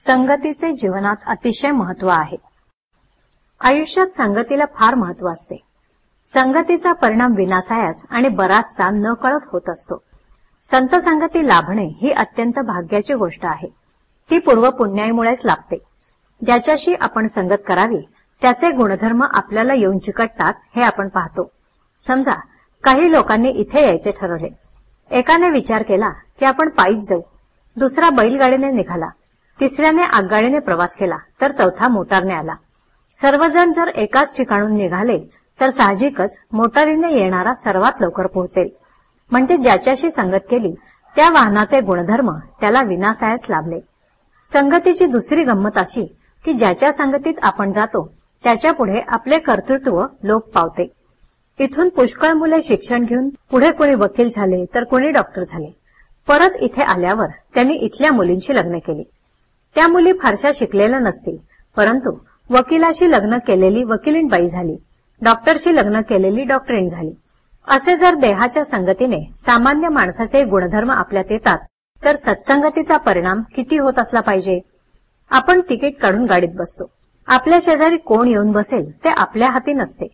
संगतीचे जीवनात अतिशय महत्त्व आहे. आयुष्यात संगतीला फार महत्त्व असते. संगतीचा परिणाम विनासायास आणि बराचसा न कळत होत असतो. संत संगती लाभणे ही अत्यंत भाग्याची गोष्ट आहे. ती पूर्व पुण्याईमुळेच लाभते. ज्याच्याशी आपण संगत करावी त्याचे गुणधर्म आपल्याला येऊन चिकटतात हे आपण पाहतो. समजा काही लोकांनी इथे यायचे ठरवले. एकाने विचार केला की आपण पायीच जाऊ. दुसरा बैलगाडीने निघाला. तिसऱ्याने आगगाडीने प्रवास केला तर चौथा मोटारने आला. सर्वजण जर एकाच ठिकाणून निघाले तर साहजिकच मोटारीने येणारा सर्वात लवकर पोहोचेल. म्हणजे ज्याच्याशी संगत केली त्या वाहनाचे गुणधर्म त्याला विनासायास लाभले. संगतीची दुसरी गंमत अशी की ज्याच्या संगतीत आपण जातो त्याच्यापुढे आपले कर्तृत्व लोप पावते. इथून पुष्कळ मुले शिक्षण घेऊन पुढे कोणी वकील झाले तर कोणी डॉक्टर झाले. परत इथे आल्यावर त्यांनी इथल्या मुलींशी लग्न केली. त्या मुली फारशा शिकलेल्या नसतील. परंतु वकिलाशी लग्न केलेली वकिलीन बाई झाली. डॉक्टरशी लग्न केलेली डॉक्टरीन झाली. असे जर देहाच्या संगतीने सामान्य माणसाचे गुणधर्म आपल्यात येतात तर सत्संगतीचा परिणाम किती होत असला पाहिजे? आपण तिकीट काढून गाडीत बसतो. आपल्या शेजारी कोण येऊन बसेल ते आपल्या हाती नसते.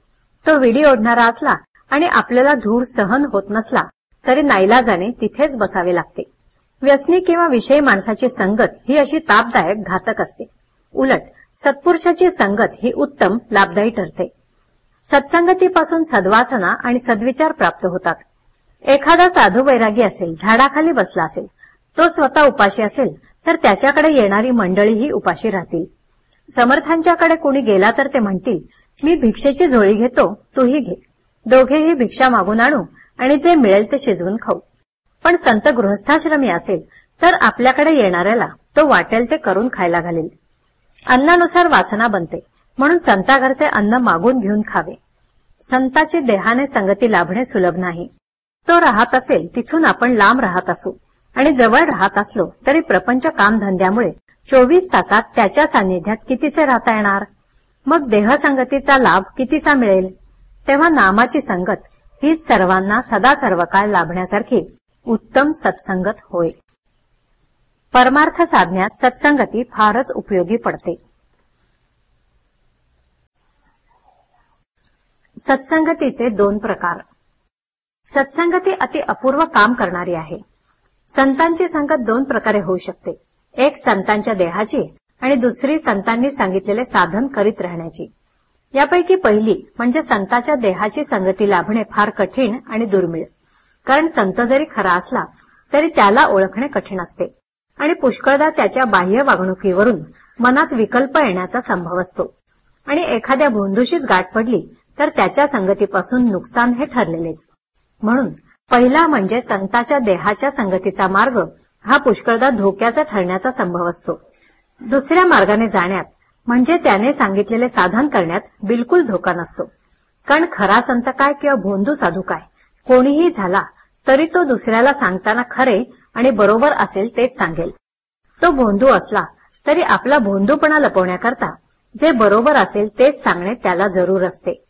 तो विडी ओढणारा असला आणि आपल्याला धूर सहन होत नसला तरी नाईलाजाने तिथेच बसावे लागते. व्यसनी किंवा विषयी माणसाची संगत ही अशी तापदायक घातक असते. उलट सत्पुरुषाची संगत ही उत्तम लाभदायी ठरते. सत्संगतीपासून सद्वासना आणि सद्विचार प्राप्त होतात. एखादा साधू वैरागी असेल झाडाखाली बसला असेल तो स्वतः उपाशी असेल तर त्याच्याकडे येणारी मंडळीही उपाशी राहतील. समर्थांच्याकडे कोणी गेला तर ते म्हणतील मी भिक्षेची झोळी घेतो तूही घे. दोघेही भिक्षा मागून आणू आणि जे मिळेल ते शिजवून खाऊ. पण संत गृहस्थाश्रमी असेल तर आपल्याकडे येणाऱ्याला तो वाटेल ते करून खायला घालेल. अन्नानुसार वासना बनते म्हणून संताघरचे अन्न मागून घेऊन खावे. संताची देहाने संगती लाभणे सुलभ नाही. तो राहत असेल तिथून आपण लांब राहत असू. आणि जवळ राहत असलो तरी प्रपंच कामधंद्यामुळे चोवीस तासात त्याच्या सान्निध्यात कितीसे राहता येणार? मग देहसंगतीचा लाभ कितीसा मिळेल? तेव्हा नामाची संगत हीच सर्वांना सदा सर्व काळ लाभण्यासारखी उत्तम सत्संगत होय. परमार्थ साधण्यास सत्संगती फारच उपयोगी पडते. सत्संगतीचे दोन प्रकार. सत्संगती अति अपूर्व काम करणारी आहे. संतांची संगत दोन प्रकारे होऊ शकते. एक संतांच्या देहाची आणि दुसरी संतांनी सांगितलेले साधन करीत राहण्याची. यापैकी पहिली म्हणजे संताच्या देहाची संगती लाभणे फार कठीण आणि दुर्मिळ. कारण संत जरी खरा असला तरी त्याला ओळखणे कठीण असते. आणि पुष्कळदा त्याच्या बाह्य वागणुकीवरून मनात विकल्प येण्याचा संभव असतो. आणि एखाद्या भोंदूशीच गाठ पडली तर त्याच्या संगतीपासून नुकसान हे ठरलेलेच. म्हणून पहिला म्हणजे संताच्या देहाच्या संगतीचा मार्ग हा पुष्कळदा धोक्याचा ठरण्याचा संभव असतो. दुसऱ्या मार्गाने जाण्यात म्हणजे त्याने सांगितलेले साधन करण्यात बिलकुल धोका नसतो. कारण खरा संत काय किंवा भोंदू साधू काय? कोणीही झाला तरी तो दुसऱ्याला सांगताना खरे आणि बरोबर असेल तेच सांगेल. तो भोंदू असला तरी आपला भोंदूपणा लपवण्याकरता जे बरोबर असेल तेच सांगणे त्याला जरूर असते.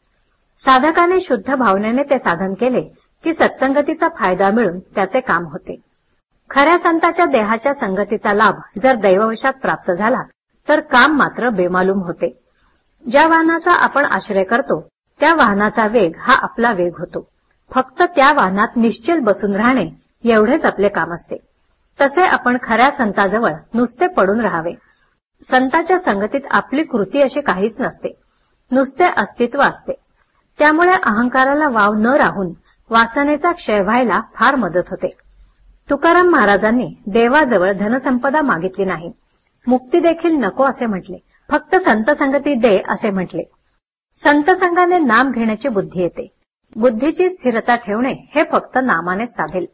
साधकाने शुद्ध भावनेने ते साधन केले की सत्संगतीचा फायदा मिळून त्याचे काम होते. खऱ्या संताच्या देहाच्या संगतीचा लाभ जर दैववशात प्राप्त झाला तर काम मात्र बेमालूम होते. ज्या वाहनाचा आपण आश्रय करतो त्या वाहनाचा वेग हा आपला वेग होतो. फक्त त्या वाहनात निश्चल बसून राहणे एवढेच आपले काम असते. तसे आपण खऱ्या संताजवळ नुसते पडून राहावे. संताच्या संगतीत आपली कृती अशी काहीच नसते. नुसते अस्तित्व असते. त्यामुळे अहंकाराला वाव न राहून वासनेचा क्षय व्हायला फार मदत होते. तुकाराम महाराजांनी देवाजवळ धनसंपदा मागितली नाही. मुक्ती देखील नको असे म्हटले. फक्त संत संगती दे असे म्हटले. संत संघाने नाम घेण्याची बुद्धी येते. बुद्धीची स्थिरता ठेवणे हे फक्त नामाने साधेल.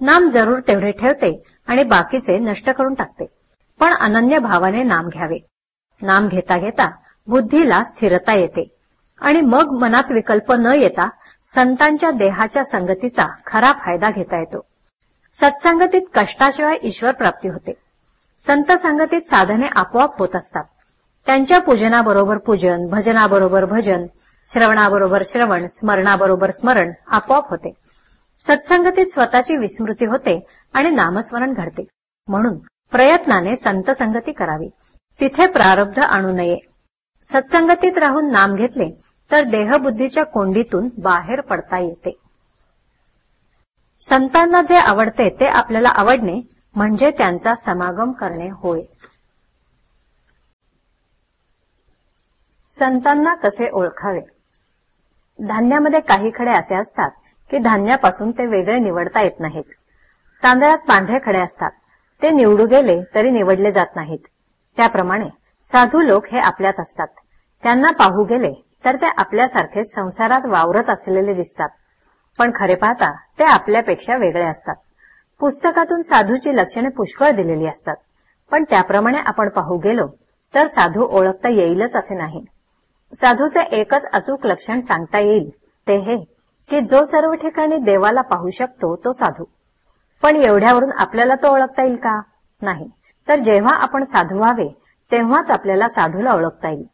नाम जरूर तेवढे ठेवते आणि बाकीचे नष्ट करून टाकते. पण अनन्य भावाने नाम घ्यावे. नाम घेता घेता बुद्धीला स्थिरता येते. आणि मग मनात विकल्प न येता संतांच्या देहाच्या संगतीचा खरा फायदा घेता येतो. सत्संगतीत कष्टाशिवाय ईश्वर प्राप्ती होते. संत संगतीत साधने आपोआप होत असतात. त्यांच्या पूजनाबरोबर पूजन भजनाबरोबर भजन श्रवणाबरोबर श्रवण स्मरणाबरोबर स्मरण आपोआप होते. सत्संगतीत स्वतःची विस्मृती होते आणि नामस्मरण घडते. म्हणून प्रयत्नाने संत संगती करावी. तिथे प्रारब्ध आणू नये. सत्संगतीत राहून नाम घेतले तर देहबुद्धीच्या कोंडीतून बाहेर पडता येते. संतांना जे आवडते ते आपल्याला आवडणे म्हणजे त्यांचा समागम करणे होय. संतांना कसे ओळखावे? धान्यामध्ये काही खडे असे असतात की धान्यापासून ते वेगळे निवडता येत नाहीत. तांदळात पांढरे खडे असतात. ते निवडू गेले तरी निवडले जात नाहीत. त्याप्रमाणे साधू लोक हे आपल्यात असतात. त्यांना पाहू गेले तर ते आपल्यासारखे संसारात वावरत असलेले दिसतात. पण खरे पाहता ते आपल्यापेक्षा वेगळे असतात. पुस्तकातून साधूची लक्षणे पुष्कळ दिलेली असतात. पण त्याप्रमाणे आपण पाहू गेलो तर साधू ओळखता येईलच असे नाही. साधूचे एकच अचूक लक्षण सांगता येईल. ते हे की जो सर्व ठिकाणी देवाला पाहू शकतो तो साधू. पण एवढ्यावरून आपल्याला तो ओळखता येईल का? नाही. तर जेव्हा आपण साधू व्हावे तेव्हाच आपल्याला साधूला ओळखता येईल.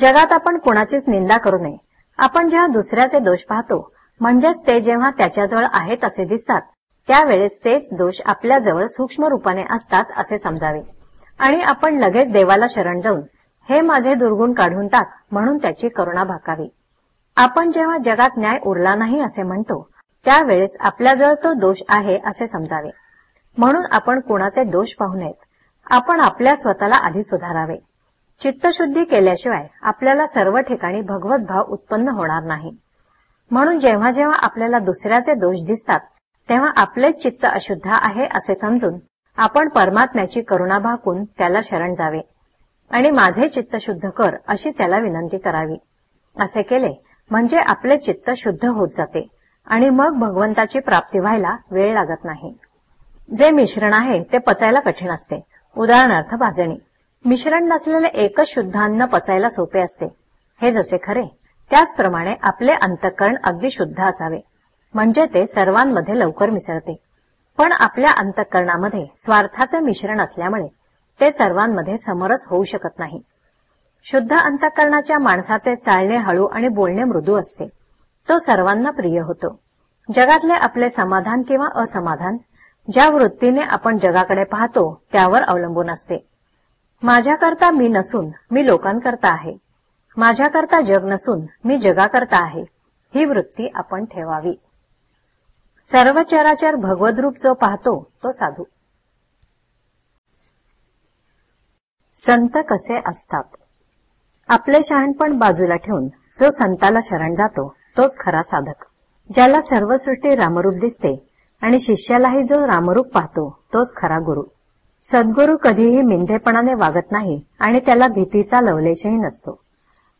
जगात आपण कुणाचीच निंदा करू नये. आपण जेव्हा दुसऱ्याचे दोष पाहतो म्हणजेच ते जेव्हा त्याच्याजवळ आहेत असे दिसतात त्यावेळेस तेच दोष आपल्याजवळ सूक्ष्म रूपाने असतात असे समजावे. आणि आपण लगेच देवाला शरण जाऊन हे माझे दुर्गुण काढून टाक म्हणून त्याची करुणा भाकावी. आपण जेव्हा जगात न्याय उरला नाही असे म्हणतो त्यावेळेस आपल्याजवळ तो दोष आहे असे समजावे. म्हणून आपण कुणाचे दोष पाहू नयेत. आपण आपल्या स्वतःला आधी सुधारावे. चित्तशुद्धी केल्याशिवाय आपल्याला सर्व ठिकाणी भगवत भाव उत्पन्न होणार नाही. म्हणून जेव्हा जेव्हा आपल्याला दुसऱ्याचे दोष दिसतात तेव्हा आपलेच चित्त अशुद्ध आहे असे समजून आपण परमात्म्याची करुणा भाकून त्याला शरण जावे. आणि माझे चित्त शुद्ध कर अशी त्याला विनंती करावी. असे केले म्हणजे आपले चित्त शुद्ध होत जाते आणि मग भगवंताची प्राप्ती व्हायला वेळ लागत नाही. जे मिश्रण आहे ते पचायला कठीण असते. उदाहरणार्थ भाजणी. मिश्रण नसलेले एकच शुद्ध अन्न पचायला सोपे असते. हे जसे खरे त्याचप्रमाणे आपले अंतकरण अगदी शुद्ध असावे. म्हणजे ते सर्वांमध्ये लवकर मिसळते. पण आपल्या अंतकरणामध्ये स्वार्थाचे मिश्रण असल्यामुळे ते सर्वांमध्ये समरस होऊ शकत नाही. शुद्ध अंतकरणाच्या माणसाचे चालणे हळू आणि बोलणे मृदू असते. तो सर्वांना प्रिय होतो. जगातले आपले समाधान किंवा असमाधान ज्या वृत्तीने आपण जगाकडे पाहतो त्यावर अवलंबून असते. माझ्याकरता मी नसून मी लोकांकरता आहे. माझ्याकरता जग नसून मी जगाकरता आहे. ही वृत्ती आपण ठेवावी. सर्व चराचर भगवद्रूप जो पाहतो तो साधू. संत कसे असतात? आपले शहाणपण बाजूला ठेवून जो संताला शरण जातो तोच खरा साधक. ज्याला सर्व सृष्टी रामरूप दिसते आणि शिष्यालाही जो रामरूप पाहतो तोच खरा गुरु. सद्गुरू कधीही मिंधेपणाने वागत नाही आणि त्याला भीतीचा लवलेशही नसतो.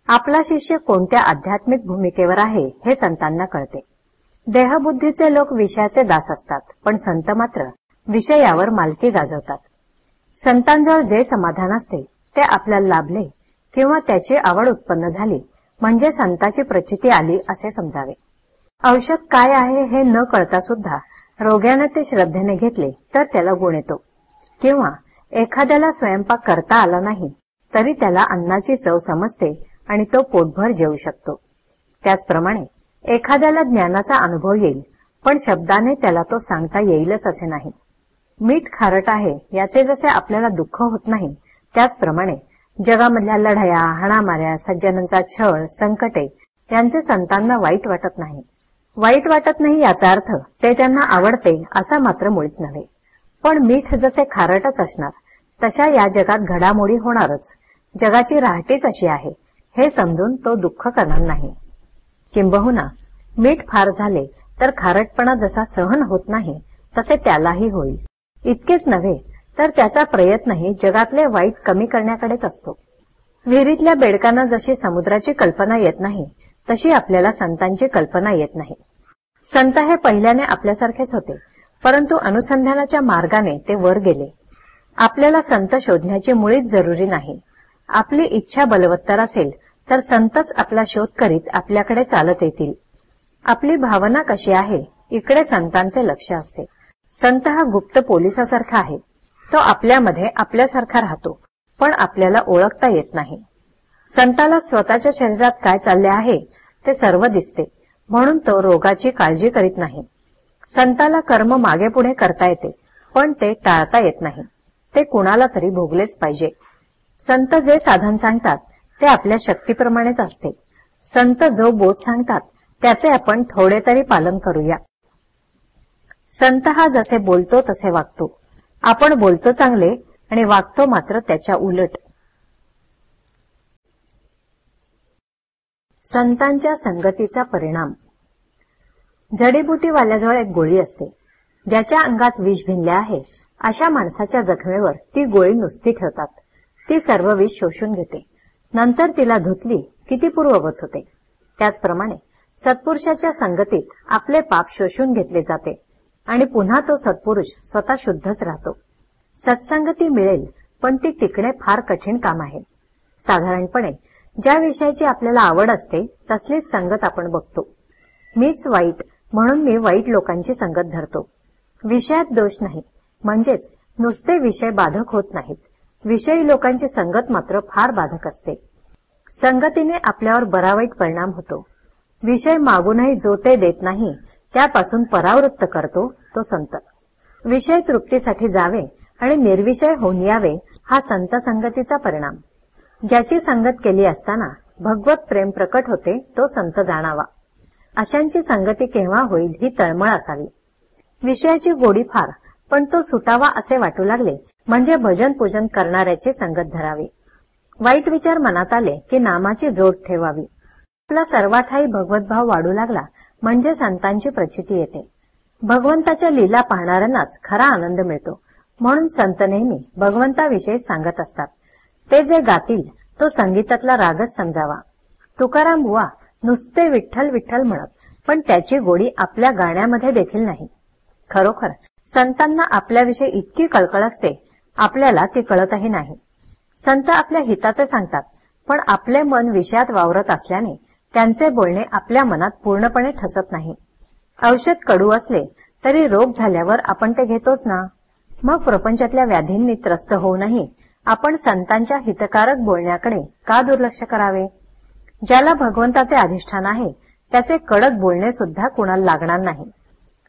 आपला शिष्य कोणत्या आध्यात्मिक भूमिकेवर आहे हे संतांना कळते. देहबुद्धीचे लोक विषयाचे दास असतात पण संत मात्र विषयावर मालकी गाजवतात. संतांजवळ जे समाधान असते ते आपल्याला लाभले किंवा त्याची आवड उत्पन्न झाली म्हणजे संताची प्रचिती आली असे समजावे. औषध काय आहे हे न कळता सुद्धा रोग्याने ते श्रद्धेने घेतले तर त्याला गुण येतो. किंवा एखाद्याला स्वयंपाक करता आला नाही तरी त्याला अन्नाची चव समजते आणि तो पोटभर जेवू शकतो. त्याचप्रमाणे एखाद्याला ज्ञानाचा अनुभव येईल पण शब्दाने त्याला तो सांगता येईलच असे नाही. मीठ खारट आहे याचे जसे आपल्याला दुःख होत नाही त्याचप्रमाणे जगामधल्या लढाया हाणामाऱ्या सज्जनांचा छळ संकटे यांचे संतांना वाईट वाटत नाही. वाईट वाटत नाही याचा अर्थ ते त्यांना आवडते असा मात्र मुळीच नव्हे. पण मीठ जसे खारटच असणार तशा या जगात घडामोडी होणारच. जगाची राहटीच अशी आहे हे समजून तो दुःख करणार नाही. किंबहुना मीठ फार झाले तर खारटपणा जसा सहन होत नाही तसे त्यालाही होईल. इतकेच नव्हे तर त्याचा प्रयत्नही जगातले वाईट कमी करण्याकडेच असतो. विहिरीतल्या बेडकांना जशी समुद्राची कल्पना येत नाही तशी आपल्याला संतांची कल्पना येत नाही. संत हे पहिल्याने आपल्यासारखेच होते परंतु अनुसंधानाच्या मार्गाने ते वर गेले. आपल्याला संत शोधण्याची मुळीच जरुरी नाही. आपली इच्छा बलवत्तर असेल तर संतच आपला शोध करीत आपल्याकडे चालत येतील. आपली भावना कशी आहे इकडे संतांचे लक्ष असते. संत हा गुप्त पोलिसासारखा आहे. तो आपल्यामध्ये आपल्यासारखा राहतो पण आपल्याला ओळखता येत नाही. संताला स्वतःच्या शरीरात काय चालले आहे ते सर्व दिसते म्हणून तो रोगाची काळजी करीत नाही. संताला कर्म मागे पुढे करता येते पण ते टाळता येत नाही. ते कुणाला तरी भोगलेच पाहिजे. संत जे साधन सांगतात ते आपल्या शक्तीप्रमाणेच असते. संत जो बोध सांगतात त्याचे आपण थोडे तरी पालन करूया. संत हा जसे बोलतो तसे वागतो. आपण बोलतो चांगले आणि वागतो मात्र त्याच्या उलट. संतांच्या संगतीचा परिणाम. जडीबुटीवाल्याजवळ एक गोळी असते. ज्याच्या अंगात विष भिनले आहे अशा माणसाच्या जखमेवर ती गोळी नुसती ठेवतात. ती सर्व विष शोषून घेते. नंतर तिला धुतली की ती पूर्ववत होते. त्याचप्रमाणे सत्पुरुषाच्या संगतीत आपले पाप शोषून घेतले जाते. आणि पुन्हा तो सत्पुरुष स्वतः शुद्धच राहतो. सत्संगती मिळेल पण ती टिकणे फार कठीण काम आहे. साधारणपणे ज्या विषयाची आपल्याला आवड असते तसलीच संगत आपण बघतो. मीच वाईट म्हणून मी वाईट लोकांची संगत धरतो. विषयात दोष नाही म्हणजेच नुसते विषय बाधक होत नाहीत. विषयी लोकांची संगत मात्र फार बाधक असते. संगतीने आपल्यावर बरा वाईट परिणाम होतो. विषय मागूनही जो ते देत नाही त्यापासून परावृत्त करतो तो संत. विषय तृप्तीसाठी जावे आणि निर्विषय होऊन यावे हा संत संगतीचा परिणाम. ज्याची संगत केली असताना भगवत प्रेम प्रकट होते तो संत जाणावा. अशांची संगती केव्हा होईल ही तळमळ असावी. विषयाची गोडी फार पण तो सुटावा असे वाटू लागले म्हणजे भजन पूजन करणाऱ्याची संगत धरावी. वाईट विचार मनात आले की नामाची जोड ठेवावी. आपला सर्वाठाई भगवतभाव वाढू लागला म्हणजे संतांची प्रचिती येते. भगवंताच्या लीला पाहणाऱ्यांनाच खरा आनंद मिळतो. म्हणून संत नेहमी भगवंताविषयी सांगत असतात. ते जे गातील तो संगीतातला रागच समजावा. तुकाराम बुवा नुसते विठ्ठल विठ्ठल म्हणत पण त्याची गोडी आपल्या गाण्यामध्ये देखील नाही. खरोखर संतांना आपल्याविषयी इतकी कळकळ असते आपल्याला ती कळतही नाही. संत आपल्या हिताचे सांगतात पण आपले मन विषयात वावरत असल्याने त्यांचे बोलणे आपल्या मनात पूर्णपणे ठसत नाही. औषध कडू असले तरी रोग झाल्यावर आपण ते घेतोच ना. मग प्रपंचातल्या व्याधींनी त्रस्त होऊनही आपण संतांच्या हितकारक बोलण्याकडे का दुर्लक्ष करावे? ज्याला भगवंताचे अधिष्ठान आहे त्याचे कडक बोलणे सुद्धा कुणाला लागणार नाही.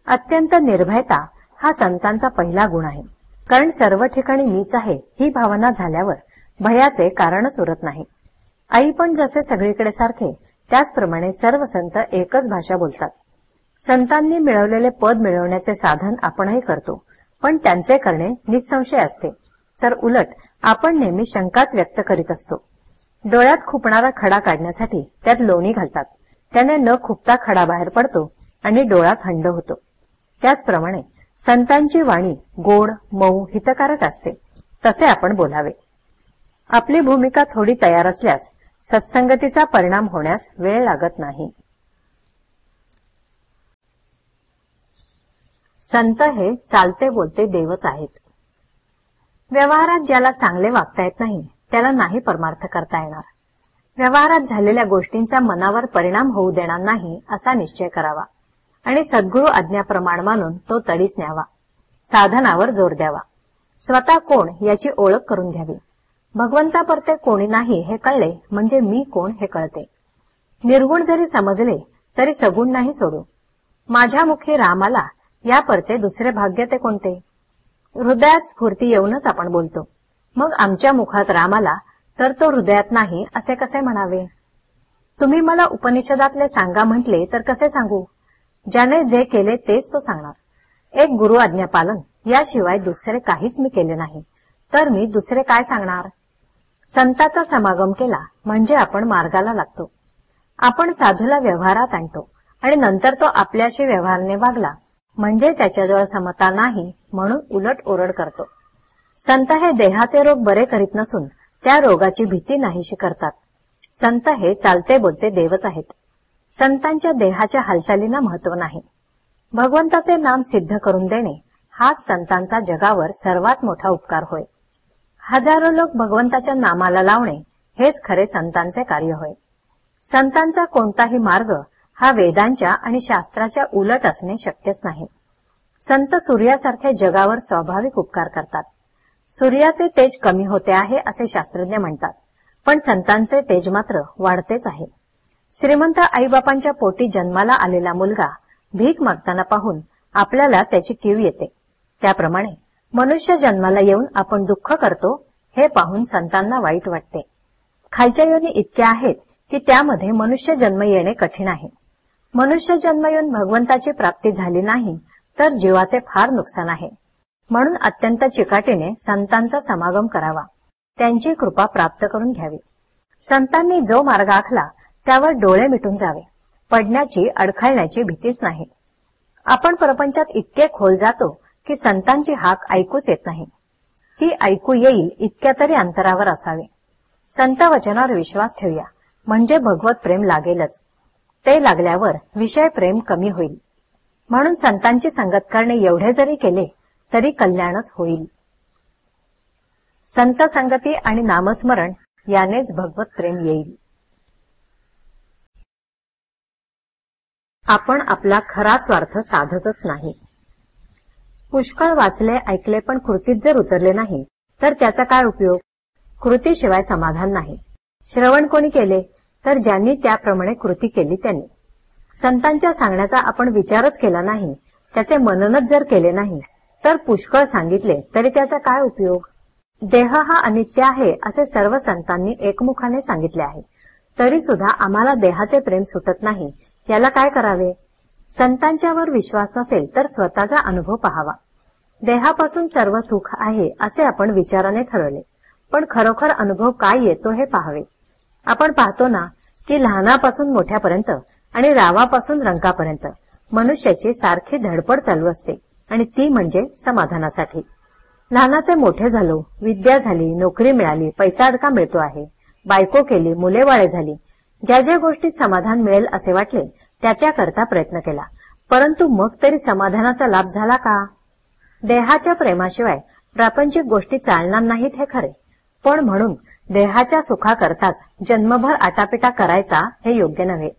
अत्यंत निर्भयता हा संतांचा पहिला गुण आहे. कारण सर्व ठिकाणी मीच आहे ही भावना झाल्यावर भयाचे कारणच उरत नाही. आई पण जसे सगळीकडे सारखे त्याचप्रमाणे सर्व संत एकच भाषा बोलतात. संतांनी मिळवलेले पद मिळवण्याचे साधन आपणही करतो पण त्यांचे करणे निसंशय असते. तर उलट आपण नेहमी शंकाच व्यक्त करीत असतो. डोळ्यात खुपणारा खडा काढण्यासाठी त्यात लोणी घालतात. त्याने न खुपता खडा बाहेर पडतो आणि डोळा थंड होतो. त्याचप्रमाणे संतांची वाणी गोड मऊ हितकारक असते. तसे आपण बोलावे. आपली भूमिका थोडी तयार असल्यास सत्संगतीचा परिणाम होण्यास वेळ लागत नाही. संत हे चालते बोलते देवच आहेत. व्यवहारात ज्याला चांगले वागता येत नाही त्याला नाही परमार्थ करता येणार. व्यवहारात झालेल्या गोष्टींचा मनावर परिणाम होऊ देणार नाही असा निश्चय करावा. आणि सद्गुरू आज्ञाप्रमाण मानून तो तडीच न्यावा. साधनावर जोर द्यावा. स्वतः कोण याची ओळख करून घ्यावी. भगवंतापरते कोणी नाही हे कळले म्हणजे मी कोण हे कळते. निर्गुण जरी समजले तरी सगुण नाही सोडू. माझ्या मुखी रामाला या परते दुसरे भाग्य ते कोणते? हृदयात स्फूर्ती येऊनच आपण बोलतो. मग आमच्या मुखात रामाला तर तो हृदयात नाही असे कसे म्हणावे? तुम्ही मला उपनिषदातले सांगा म्हटले तर कसे सांगू? ज्याने जे केले तेच तो सांगणार. एक गुरु आज्ञा पालन याशिवाय दुसरे काहीच मी केले नाही. तर मी दुसरे काय सांगणार? संताचा समागम केला म्हणजे आपण मार्गाला लागतो. आपण साधूला व्यवहारात आणतो आणि नंतर तो आपल्याशी व्यवहारने वागला म्हणजे त्याच्याजवळ समता नाही म्हणून उलट ओरड करतो. संत हे देहाचे रोग बरे करीत नसून त्या रोगाची भीती नाहीशी करतात. संत हे चालते बोलते देवच आहेत. संतांच्या देहाच्या हालचालींना महत्त्व नाही. भगवंताचे नाम सिद्ध करून देणे हाच संतांचा जगावर सर्वात मोठा उपकार होय. हजारो लोक भगवंताच्या नामाला लावणे हेच खरे संतांचे कार्य होय. संतांचा कोणताही मार्ग हा वेदांच्या आणि शास्त्राच्या उलट असणे शक्यच नाही. संत सूर्यासारखे जगावर स्वाभाविक उपकार करतात. सूर्याचे तेज कमी होते आहे असे शास्त्रज्ञ म्हणतात पण संतांचे तेज मात्र वाढतेच आहे. श्रीमंत आईबापांच्या पोटी जन्माला आलेला मुलगा भीक मागताना पाहून आपल्याला त्याची कीव येते. त्याप्रमाणे मनुष्य जन्माला येऊन आपण दुःख करतो हे पाहून संतांना वाईट वाटते. खालच्या योनी इतक्या आहेत की त्यामध्ये मनुष्य जन्म येणे कठीण आहे. मनुष्य जन्म येऊन भगवंताची प्राप्ती झाली नाही तर जीवाचे फार नुकसान आहे. म्हणून अत्यंत चिकाटीने संतांचा समागम करावा. त्यांची कृपा प्राप्त करून घ्यावी. संतांनी जो मार्ग आखला त्यावर डोळे मिटून जावे. पडण्याची अडखळण्याची भीतीच नाही. आपण प्रपंचात इतके खोल जातो की संतांची हाक ऐकूच येत नाही. ती ऐकू येईल इतक्या तरी अंतरावर असावे. संत वचनावर विश्वास ठेवूया. म्हणजे भगवत प्रेम लागेलच. ते लागल्यावर विषय प्रेम कमी होईल. म्हणून संतांची संगत करणे एवढे जरी केले तरी कल्याणच होईल. संत संगती आणि नामस्मरण यानेच भगवत प्रेम येईल. आपण आपला खरा स्वार्थ साधतच नाही. पुष्कळ वाचले ऐकले पण कृतीत जर उतरले नाही तर त्याचा काय उपयोग? कृतीशिवाय समाधान नाही. श्रवण कोणी केले तर ज्यांनी त्याप्रमाणे कृती केली त्यांनी. संतांच्या सांगण्याचा आपण विचारच केला नाही त्याचे मननच जर केले नाही तर पुष्कळ सांगितले तरी त्याचा काय उपयोग? देह हा अनित्य आहे असे सर्व संतांनी एकमुखाने सांगितले आहे. तरी सुद्धा आम्हाला देहाचे प्रेम सुटत नाही याला काय करावे? संतांच्यावर विश्वास नसेल तर स्वतःचा अनुभव पहावा. देहापासून सर्व सुख आहे असे आपण विचाराने ठरवले. पण खरोखर अनुभव काय येतो हे पाहावे. आपण पाहतो ना की लहानापासून मोठ्यापर्यंत आणि रावापासून रंगापर्यंत मनुष्याची सारखी धडपड चालू असते आणि ती म्हणजे समाधानासाठी. लहानाचे मोठे झालो विद्या झाली नोकरी मिळाली पैसा अडका मिळतो आहे बायको केली मुलेवाळे झाली ज्या ज्या गोष्टीत समाधान मिळेल असे वाटले त्या त्याकरता प्रयत्न केला. परंतु मग तरी समाधानाचा लाभ झाला का? देहाच्या प्रेमाशिवाय प्रापंचिक गोष्टी चालणार नाहीत हे खरे. पण म्हणून देहाच्या सुखाकरताच जन्मभर आटापिटा करायचा हे योग्य नव्हे.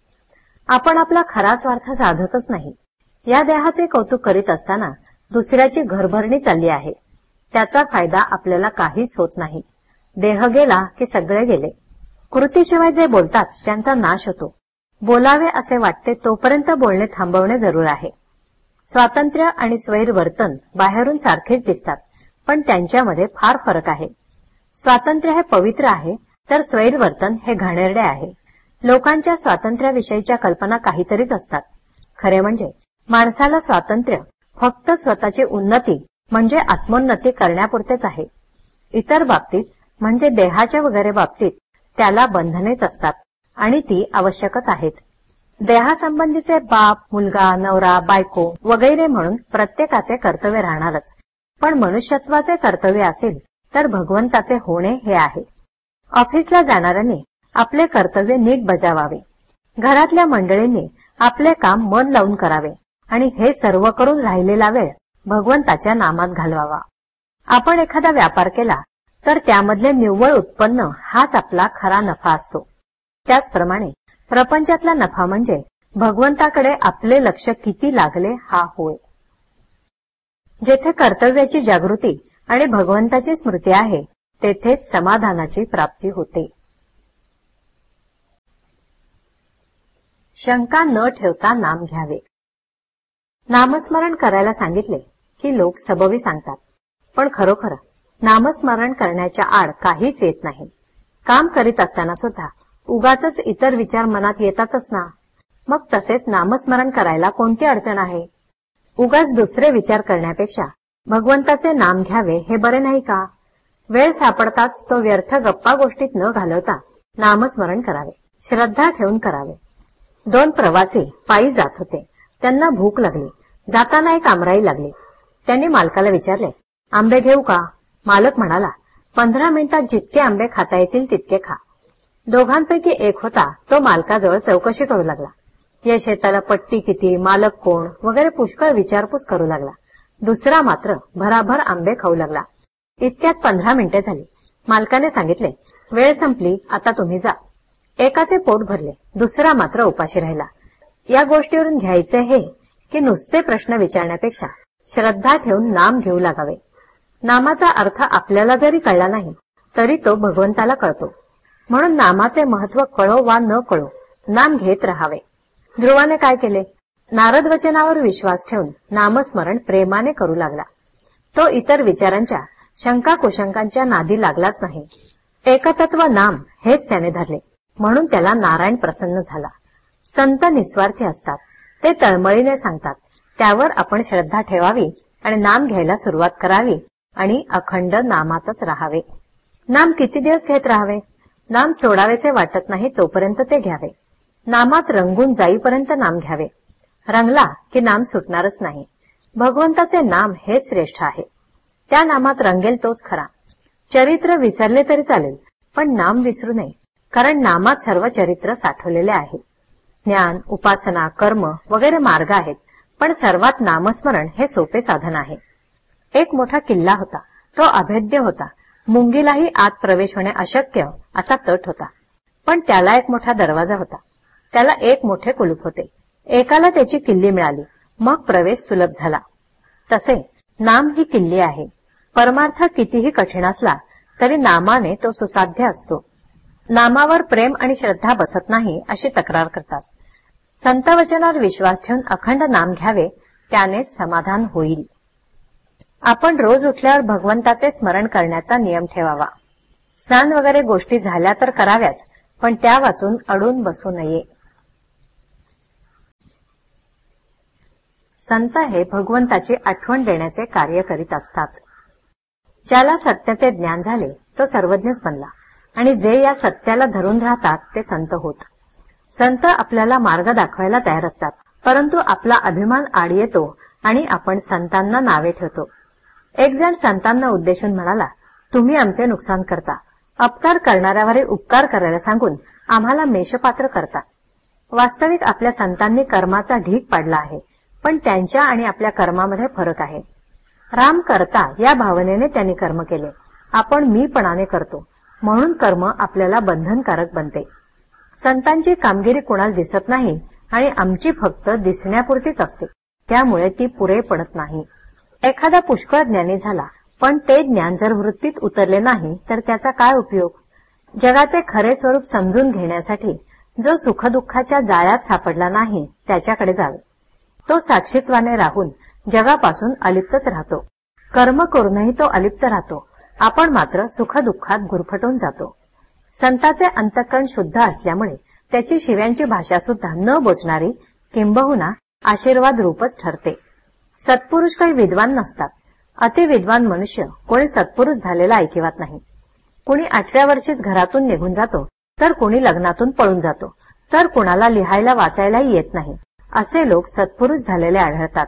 आपण आपला खरा स्वार्थ साधतच नाही. या देहाचे कौतुक करीत असताना दुसऱ्याची घरभरणी चालली आहे. त्याचा फायदा आपल्याला काहीच होत नाही. देह गेला की सगळे गेले. कृतीशिवाय जे बोलतात त्यांचा नाश होतो. बोलावे असे वाटते तोपर्यंत बोलणे थांबवणे जरूर आहे. स्वातंत्र्य आणि स्वैरवर्तन बाहेरून सारखेच दिसतात पण त्यांच्यामध्ये फार फरक आहे. स्वातंत्र्य हे पवित्र आहे तर स्वैरवर्तन हे घाणेरडे आहे. लोकांच्या स्वातंत्र्याविषयीच्या कल्पना काहीतरीच असतात. खरे म्हणजे माणसाला स्वातंत्र्य फक्त स्वतःची उन्नती म्हणजे आत्मोन्नती करण्यापुरतेच आहे. इतर बाबतीत म्हणजे देहाच्या वगैरे बाबतीत त्याला बंधनेच असतात आणि ती आवश्यकच आहेत. देहासंबंधीचे बाप मुलगा नवरा बायको वगैरे म्हणून प्रत्येकाचे कर्तव्य राहणारच. पण मनुष्यत्वाचे कर्तव्य असेल तर भगवंताचे होणे हे आहे. ऑफिसला जाणाऱ्यांनी आपले कर्तव्य नीट बजावावे. घरातल्या मंडळींनी आपले काम मन लावून करावे आणि हे सर्व करून राहिलेला वेळ भगवंताच्या नामात घालवावा. आपण एखादा व्यापार केला तर त्यामधले निव्वळ उत्पन्न हाच आपला खरा नफा असतो. त्याचप्रमाणे प्रपंचातला नफा म्हणजे भगवंताकडे आपले लक्ष किती लागले हा होय. जेथे कर्तव्याची जागृती आणि भगवंताची स्मृती आहे तेथेच समाधानाची प्राप्ती होते. शंका न ठेवता नाम घ्यावे. नामस्मरण करायला सांगितले की लोक सबबी सांगतात पण खरोखर नामस्मरण करण्याच्या आड काहीच येत नाही. काम करीत असताना सुद्धा उगाच इतर विचार मनात येतातच ना. मग तसेच नामस्मरण करायला कोणती अडचण आहे? उगाच दुसरे विचार करण्यापेक्षा भगवंताचे नाम घ्यावे हे बरे नाही का? वेळ सापडताच तो व्यर्थ गप्पा गोष्टीत न घालवता नामस्मरण करावे. श्रद्धा ठेवून करावे. दोन प्रवासी पायी जात होते. त्यांना भूक लागली. जाताना एक आमराई लागली. त्यांनी मालकाला विचारले आंबे घेऊ का? मालक म्हणाला पंधरा मिनिटात जितके आंबे खाता येतील तितके खा. दोघांपैकी एक होता तो मालकाजवळ चौकशी करू लागला. या शेताला पट्टी किती मालक कोण वगैरे पुष्कळ विचारपूस करू लागला. दुसरा मात्र भराभर आंबे खाऊ लागला. इतक्यात पंधरा मिनिटे झाली. मालकाने सांगितले वेळ संपली आता तुम्ही जा. एकाचे पोट भरले. दुसरा मात्र उपाशी राहिला. या गोष्टीवरून घ्यायचे हे की नुसते प्रश्न विचारण्यापेक्षा श्रद्धा ठेवून नाम घेऊ लागावे. नामाचा अर्थ आपल्याला जरी कळला नाही तरी तो भगवंताला कळतो. म्हणून नामाचे महत्त्व कळो वा न कळो नाम घेत राहावे. ध्रुवाने काय केले? नारद वचनावर विश्वास ठेवून नामस्मरण प्रेमाने करू लागला. तो इतर विचारांच्या शंका कुशंकांच्या नादी लागलाच नाही. एकतत्व नाम हेच त्याने धरले. म्हणून त्याला नारायण प्रसन्न झाला. संत निस्वार्थी असतात. ते तळमळीने सांगतात त्यावर आपण श्रद्धा ठेवावी आणि नाम घ्यायला सुरुवात करावी आणि अखंड नामातच राहावे. नाम किती दिवस घेत राहावे? नाम सोडावेसे वाटत नाही तोपर्यंत ते घ्यावे. नामात रंगून जाईपर्यंत नाम घ्यावे. रंगला की नाम सुटणारच नाही. भगवंताचे नाम हे श्रेष्ठ आहे. त्या नामात रंगेल तोच खरा. चरित्र विसरले तरी चालेल पण नाम विसरू नये कारण नामात सर्व चरित्र साठवलेले आहे. ज्ञान उपासना कर्म वगैरे मार्ग आहेत पण सर्वात नामस्मरण हे सोपे साधन आहे. एक मोठा किल्ला होता. तो अभेद्य होता. मुंगीलाही आत प्रवेश होणे अशक्य असा तट होता. पण त्याला एक मोठा दरवाजा होता. त्याला एक मोठे कुलूप होते. एकाला त्याची किल्ली मिळाली. मग प्रवेश सुलभ झाला. तसे नाम ही किल्ली आहे. परमार्थ कितीही कठीण असला तरी नामाने तो सुसाध्य असतो. नामावर प्रेम आणि श्रद्धा बसत नाही अशी तक्रार करतात. संत वचनावर विश्वास ठेवून अखंड नाम घ्यावे त्यानेच समाधान होईल. आपण रोज उठल्यावर भगवंताचे स्मरण करण्याचा नियम ठेवावा. स्नान वगैरे गोष्टी झाल्या तर कराव्याच पण त्या वाचून अडून बसू नये. संत हे भगवंताची आठवण देण्याचे कार्य करीत असतात. ज्याला सत्याचे ज्ञान झाले तो सर्वज्ञच बनला. आणि जे या सत्याला धरून राहतात ते संत होत. संत आपल्याला मार्ग दाखवायला तयार असतात परंतु आपला अभिमान आड येतो आणि आपण संतांना नावे ठेवतो. एक जण संतांना उद्देशून म्हणाला तुम्ही आमचे नुकसान करता. अपकार करणाऱ्यावरही उपकार करायला सांगून आम्हाला मेषपात्र करता. वास्तविक आपल्या संतांनी कर्माचा ढीक पाडला आहे पण त्यांच्या आणि आपल्या कर्मामध्ये फरक आहे. राम करता या भावनेने त्यांनी कर्म केले. आपण मीपणाने करतो म्हणून कर्म आपल्याला बंधनकारक बनते. संतांची कामगिरी कुणाला दिसत नाही आणि आमची फक्त दिसण्यापुरतीच असते. त्यामुळे ती पुरे पडत नाही. एखादा पुष्कळ ज्ञानी झाला पण ते ज्ञान जर वृत्तीत उतरले नाही तर त्याचा काय उपयोग? जगाचे खरे स्वरूप समजून घेण्यासाठी जो सुखदुःखाच्या जाळ्यात सापडला नाही त्याच्याकडे जावे. तो साक्षीत्वाने राहून जगापासून अलिप्तच राहतो. कर्म करूनही तो अलिप्त राहतो. आपण मात्र सुखदुःखात गुरफटून जातो. संताचे अंतकरण शुद्ध असल्यामुळे त्याची शिव्यांची भाषा सुद्धा न बोचणारी किंबहुना आशीर्वाद रूपच ठरते. सत्पुरुष काही विद्वान नसतात. अति विद्वान मनुष्य कोणी सत्पुरुष झालेला ऐकिवात नाही. कुणी आठव्या वर्षीच घरातून निघून जातो तर कोणी लग्नातून पळून जातो तर कुणाला लिहायला वाचायलाही येत नाही. असे लोक सत्पुरुष झालेले आढळतात.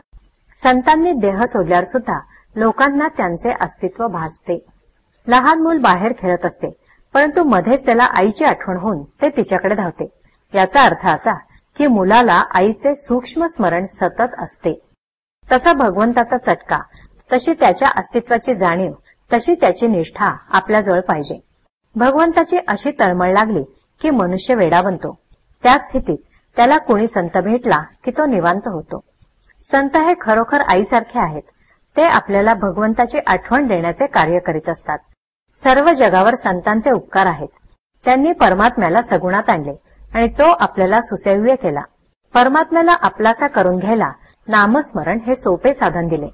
संतांनी देह सोडल्यावर सुद्धा लोकांना त्यांचे अस्तित्व भासते. लहान मूल बाहेर खेळत असते परंतु मध्येच त्याला आईची आठवण होऊन ते तिच्याकडे धावते. याचा अर्थ असा की मुलाला आईचे सूक्ष्म स्मरण सतत असते. तसा भगवंताचा चटका तशी त्याच्या अस्तित्वाची जाणीव तशी त्याची निष्ठा आपल्याजवळ पाहिजे. भगवंताची अशी तळमळ लागली की मनुष्य वेडा बनतो त्या स्थितीत त्याला कोणी संत भेटला की तो निवांत होतो. संत हे खरोखर आईसारखे आहेत. ते आपल्याला भगवंताची आठवण देण्याचे कार्य करीत असतात. सर्व जगावर संतांचे उपकार आहेत. त्यांनी परमात्म्याला सगुणात आणले आणि तो आपल्याला सुसह्य केला. परमात्म्याला आपलासा करून घ्यायला नामस्मरण हे सोपे साधन दिले.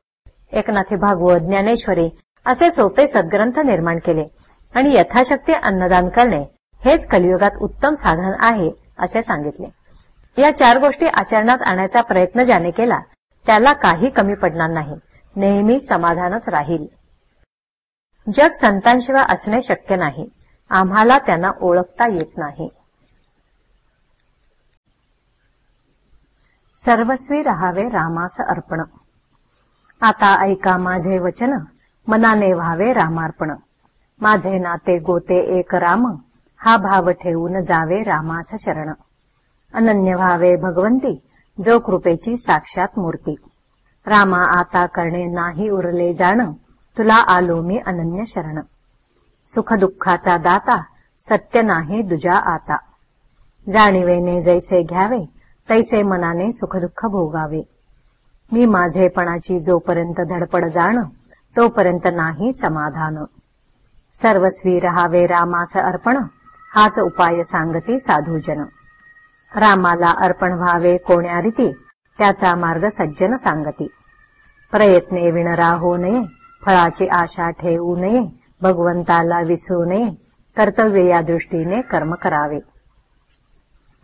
एकनाथी भागवत ज्ञानेश्वरी असे सोपे सद्ग्रंथ निर्माण केले आणि यथाशक्ती अन्नदान करणे हेच कलियुगात उत्तम साधन आहे असे सांगितले. या चार गोष्टी आचरणात आणण्याचा प्रयत्न ज्याने केला त्याला काही कमी पडणार नाही. नेहमी समाधानच राहील. जग संतांशिवाय असणे शक्य नाही. आम्हाला त्यांना ओळखता येत नाही. सर्वस्वी राहावे रामास अर्पण. आता ऐका माझे वचन मनाने व्हावे रामार्पण. माझे नाते गोते एक राम हा भाव ठेवून जावे रामास शरण. अनन्य व्हावे भगवंती जो कृपेची साक्षात मूर्ती. रामा आता करणे नाही उरले जाण तुला आलो मी अनन्य शरण. सुख दुःखाचा दाता सत्य नाही दुजा आता. जाणीवेने जैसे घ्यावे तैसे मनाने सुखदुःख भोगावे. मी माझेपणाची जोपर्यंत धडपड जाण तोपर्यंत नाही समाधान. सर्वस्वी रहावे रामास अर्पण हाच उपाय सांगती साधूजन. रामाला अर्पण व्हावे कोण्या रीती त्याचा मार्ग सज्जन सांगती. प्रयत्ने विणरा हो नये फळाची आशा ठेवू नये भगवंताला विसरू नये कर्तव्य या दृष्टीने कर्म करावे.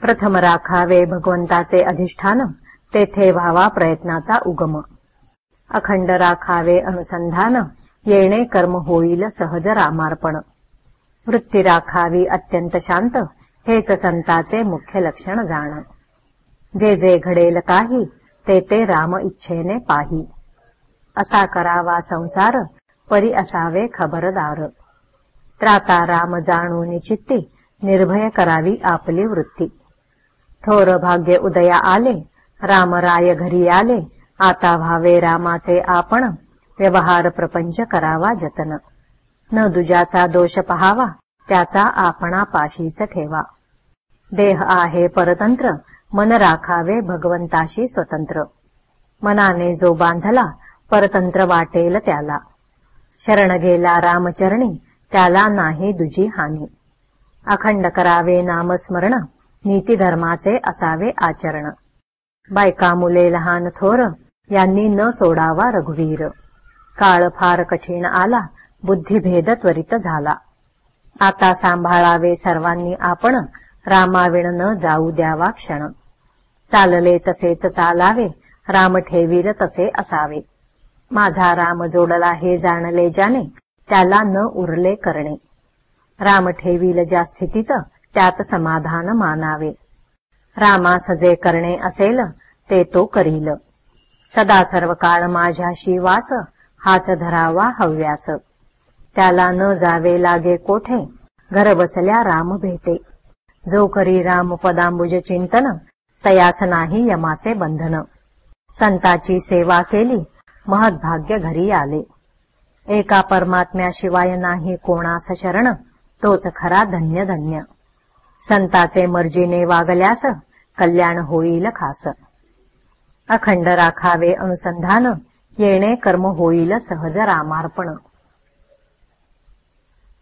प्रथम राखावे भगवंताचे अधिष्ठान तेथे व्हावा प्रयत्नाचा उगम. अखंड राखावे अनुसंधान येणे कर्म होईल सहज रामार्पण. वृत्ती राखावी अत्यंत शांत हेच संताचे मुख्य लक्षण जाण. जे जे घडेल काही ते ते राम इच्छेने पाही. असा करावा संसार परी असावे खबरदार. त्राता राम जाणून चित्ती निर्भय करावी आपली वृत्ती. थोर भाग्य उदया आले रामराय घरी आले आता व्हावे रामाचे आपण व्यवहार प्रपंच करावा जतन. न दुजाचा दोष पहावा त्याचा आपणा पाशीच ठेवा. देह आहे परतंत्र मन राखावे भगवंताशी स्वतंत्र. मनाने जो बांधला परतंत्र वाटेल त्याला. शरण गेला रामचरणी त्याला नाही दुजी हानी. अखंड करावे नामस्मरण नीतीधर्माचे असावे आचरण. बायका मुले लहान थोर यांनी न सोडावा रघुवीर. काळ फार कठीण आला बुद्धिभेद त्वरित झाला. आता सांभाळावे सर्वांनी आपण रामाविण न जाऊ द्यावा क्षण. चालले तसेच चालावे राम ठेवीर तसे असावे. माझा राम जोडला हे जाणले ज्याने त्याला न उरले करणे. राम ठेवील ज्या स्थितीत त्यात समाधान मानावे. रामास जे करणे असेल ते तो करील. सदा सर्व काळ माझ्याशी वास हाच धरावा हव्यास. त्याला न जावे लागे कोठे घर बसल्या राम भेटे. जो करी राम पदांबुज चिंतन तयास नाही यमाचे बंधन. संताची सेवा केली महद्भाग्य घरी आले. एका परमात्म्याशिवाय नाही कोणास शरण तोच खरा धन्य धन्य संताचे मर्जीने वागल्यास कल्याण होईल खास. अखंड राखावे अनुसंधान येणे कर्म होईल सहज रामार्पण.